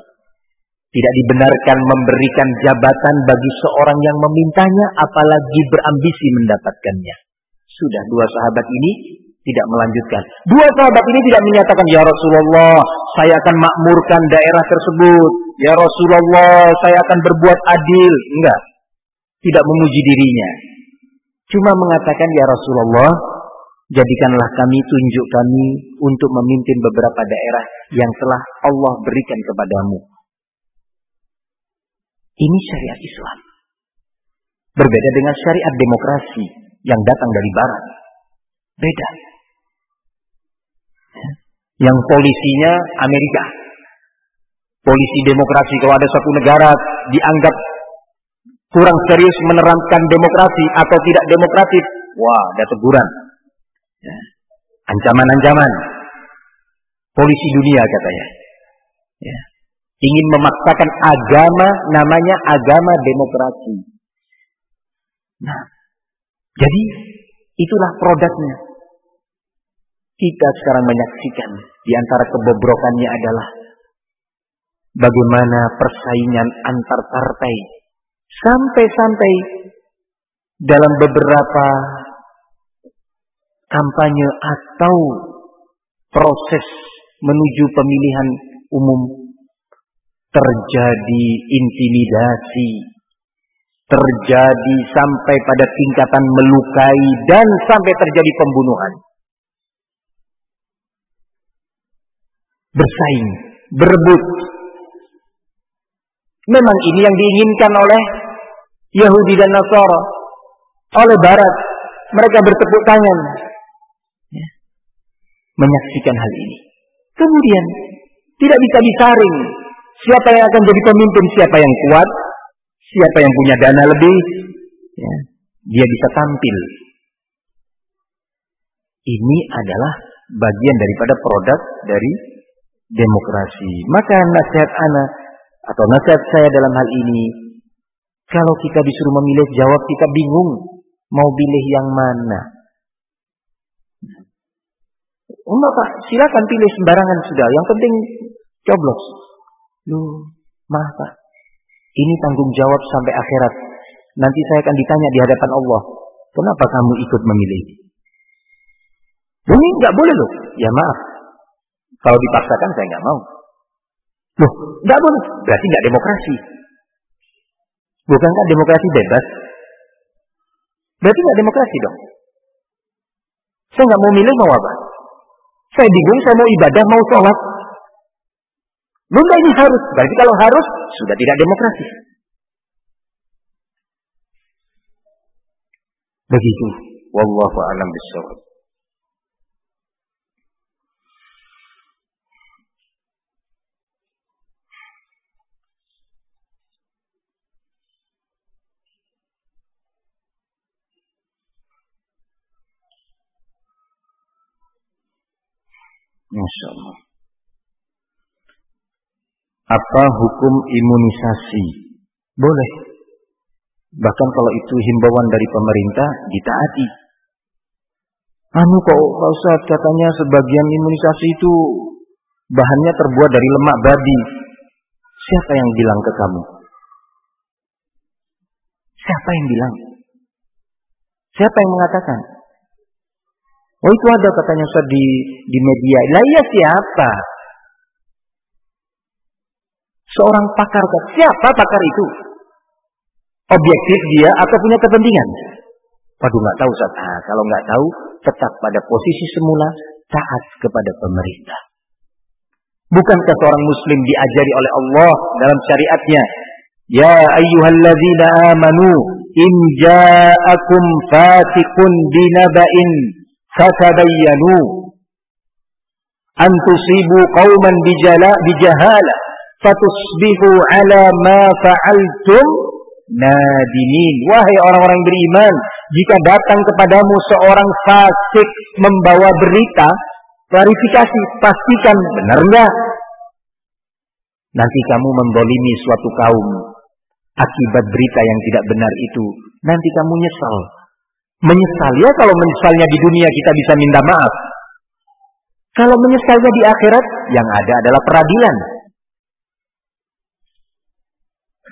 tidak dibenarkan memberikan jabatan bagi seorang yang memintanya apalagi berambisi mendapatkannya sudah dua sahabat ini tidak melanjutkan. Dua sahabat ini tidak menyatakan, Ya Rasulullah, saya akan makmurkan daerah tersebut. Ya Rasulullah, saya akan berbuat adil. Enggak. Tidak memuji dirinya. Cuma mengatakan, Ya Rasulullah, jadikanlah kami, tunjuk kami untuk memimpin beberapa daerah yang telah Allah berikan kepadamu. Ini syariat Islam. Berbeda dengan syariat demokrasi yang datang dari barat. Beda. yang polisinya Amerika. Polisi demokrasi kalau ada suatu negara dianggap kurang serius menerapkan demokrasi atau tidak demokratis, wah ada teguran. Ya. Ancaman-ancaman. Polisi dunia katanya. Ya. Ingin memaksakan agama namanya agama demokrasi. Nah, jadi itulah produknya. Kita sekarang menyaksikan di antara kebobrokannya adalah bagaimana persaingan antar partai sampai-sampai dalam beberapa kampanye atau proses menuju pemilihan umum terjadi intimidasi, terjadi sampai pada tingkatan melukai dan sampai terjadi pembunuhan. Bersaing, berebut. Memang ini yang diinginkan oleh Yahudi dan Nasara, oleh Barat. Mereka bertepuk tangan ya, menyaksikan hal ini. Kemudian tidak bisa disaring siapa yang akan jadi pemimpin, siapa yang kuat, siapa yang punya dana lebih, ya, dia bisa tampil. Ini adalah bagian daripada produk dari demokrasi. Maka nasihat anak atau nasihat saya dalam hal ini, kalau kita disuruh memilih jawab kita bingung mau pilih yang mana. Enggak pak, silakan pilih sembarangan sudah. Yang penting coblos. Lu, maaf pak, ini tanggung jawab sampai akhirat. Nanti saya akan ditanya di hadapan Allah. Kenapa kamu ikut memilih? Ini nggak boleh loh. Ya maaf. Kalau dipaksakan saya nggak mau. Loh, nggak boleh. Berarti nggak demokrasi. Bukankah demokrasi bebas? Berarti nggak demokrasi dong. Saya nggak mau milih mau apa? Saya bingung, saya mau ibadah, mau sholat. Bunda ini harus. Berarti kalau harus, sudah tidak demokrasi. Begitu. Wallahu a'lam bishawab. Masya Allah. Apa hukum imunisasi? Boleh. Bahkan kalau itu himbauan dari pemerintah, ditaati. Anu kok Pak Ustaz katanya sebagian imunisasi itu bahannya terbuat dari lemak babi. Siapa yang bilang ke kamu? Siapa yang bilang? Siapa yang mengatakan? Oh itu ada katanya Ustaz di, di media. Lah iya siapa? Seorang pakar. Siapa pakar itu? Objektif dia atau punya kepentingan? Waduh nggak tahu Ustaz. Ah, kalau nggak tahu, tetap pada posisi semula taat kepada pemerintah. Bukankah seorang muslim diajari oleh Allah dalam syariatnya? Ya ayyuhalladzina amanu in ja'akum fasiqun binaba'in fatabayyanu an tusibu bijala bijahala fatusbihu ala ma fa'altum nadimin wahai orang-orang beriman jika datang kepadamu seorang fasik membawa berita klarifikasi pastikan benar enggak nanti kamu mendolimi suatu kaum akibat berita yang tidak benar itu nanti kamu nyesal Menyesal ya kalau menyesalnya di dunia kita bisa minta maaf. Kalau menyesalnya di akhirat, yang ada adalah peradilan.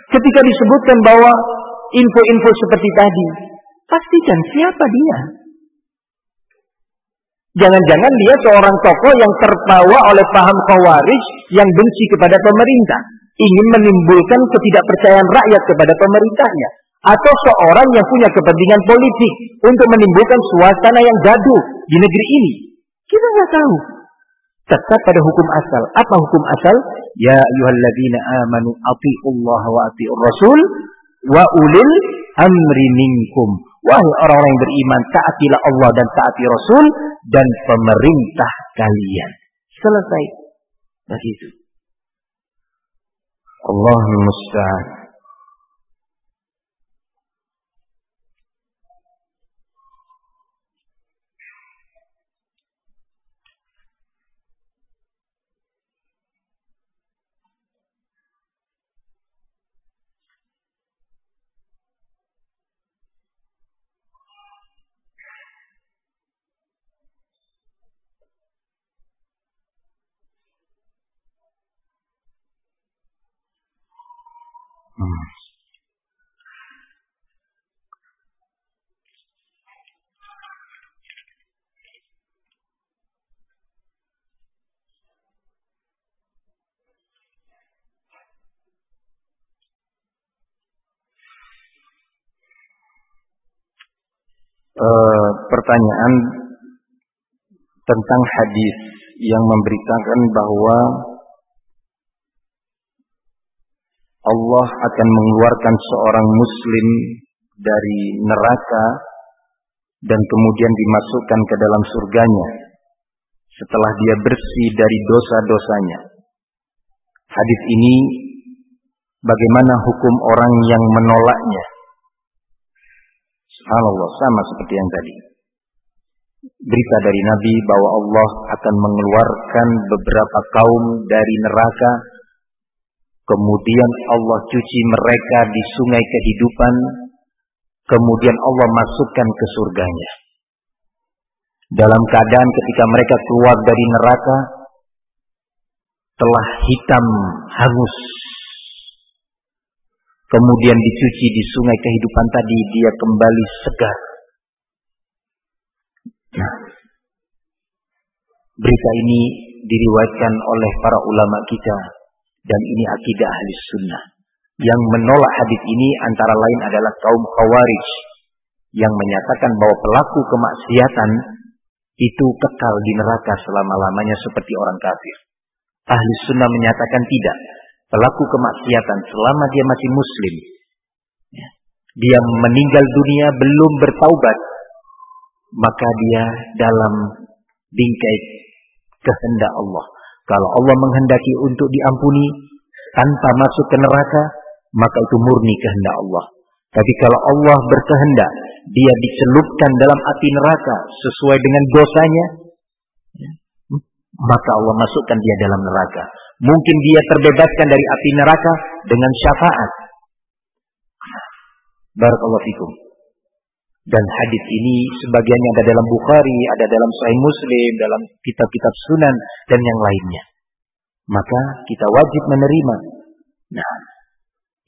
Ketika disebutkan bahwa info-info seperti tadi, pastikan siapa dia. Jangan-jangan dia seorang tokoh yang tertawa oleh paham khawarij yang benci kepada pemerintah. Ingin menimbulkan ketidakpercayaan rakyat kepada pemerintahnya atau seorang yang punya kepentingan politik untuk menimbulkan suasana yang gaduh di negeri ini. Kita nggak tahu. Tetap pada hukum asal. Apa hukum asal? Ya ayyuhalladzina amanu atiullah wa atiur rasul wa ulil amri minkum. Wahai orang-orang yang beriman, taatilah Allah dan taati Rasul dan pemerintah kalian. Selesai. Begitu. Allah musta'an. Uh, pertanyaan tentang hadis yang memberitakan bahwa Allah akan mengeluarkan seorang muslim dari neraka dan kemudian dimasukkan ke dalam surganya setelah dia bersih dari dosa-dosanya. Hadis ini bagaimana hukum orang yang menolaknya? Subhanallah, sama seperti yang tadi. Berita dari Nabi bahwa Allah akan mengeluarkan beberapa kaum dari neraka Kemudian Allah cuci mereka di sungai kehidupan. Kemudian Allah masukkan ke surganya. Dalam keadaan ketika mereka keluar dari neraka, telah hitam hangus. Kemudian dicuci di sungai kehidupan tadi, dia kembali segar. Nah, berita ini diriwayatkan oleh para ulama kita dan ini akidah ahli sunnah. Yang menolak hadis ini antara lain adalah kaum khawarij. Yang menyatakan bahwa pelaku kemaksiatan itu kekal di neraka selama-lamanya seperti orang kafir. Ahli sunnah menyatakan tidak. Pelaku kemaksiatan selama dia masih muslim. Ya, dia meninggal dunia belum bertaubat. Maka dia dalam bingkai kehendak Allah. Kalau Allah menghendaki untuk diampuni tanpa masuk ke neraka, maka itu murni kehendak Allah. Tapi kalau Allah berkehendak, dia dicelupkan dalam api neraka sesuai dengan dosanya, ya, maka Allah masukkan dia dalam neraka. Mungkin dia terbebaskan dari api neraka dengan syafaat. Barakallahu fikum. Dan hadis ini sebagiannya ada dalam Bukhari, ada dalam Sahih Muslim, dalam kitab-kitab Sunan dan yang lainnya. Maka kita wajib menerima. Nah,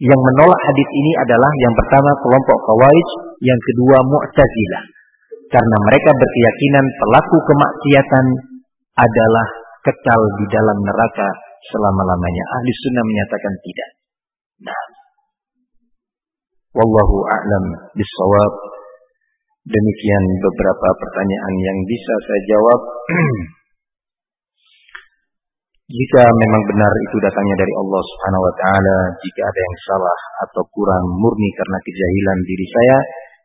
yang menolak hadis ini adalah yang pertama kelompok Khawarij, yang kedua Mu'tazilah. Karena mereka berkeyakinan pelaku kemaksiatan adalah kekal di dalam neraka selama-lamanya. Ahli sunnah menyatakan tidak. Nah, Wallahu a'lam bisawab. Demikian beberapa pertanyaan yang bisa saya jawab. Jika memang benar itu datangnya dari Allah Subhanahu wa taala, jika ada yang salah atau kurang murni karena kejahilan diri saya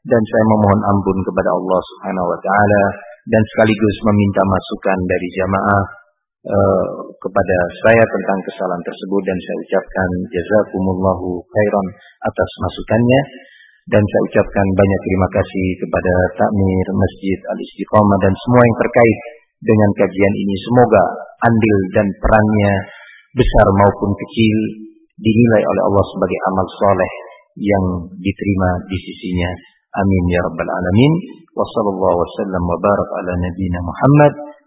dan saya memohon ampun kepada Allah Subhanahu wa taala dan sekaligus meminta masukan dari jamaah uh, kepada saya tentang kesalahan tersebut dan saya ucapkan jazakumullahu khairan atas masukannya dan saya ucapkan banyak terima kasih kepada takmir Masjid Al-Istiqamah dan semua yang terkait dengan kajian ini. Semoga andil dan perannya besar maupun kecil dinilai oleh Allah sebagai amal soleh yang diterima di sisinya. Amin ya rabbal alamin. Wa sallallahu wasallam wa barak ala Muhammad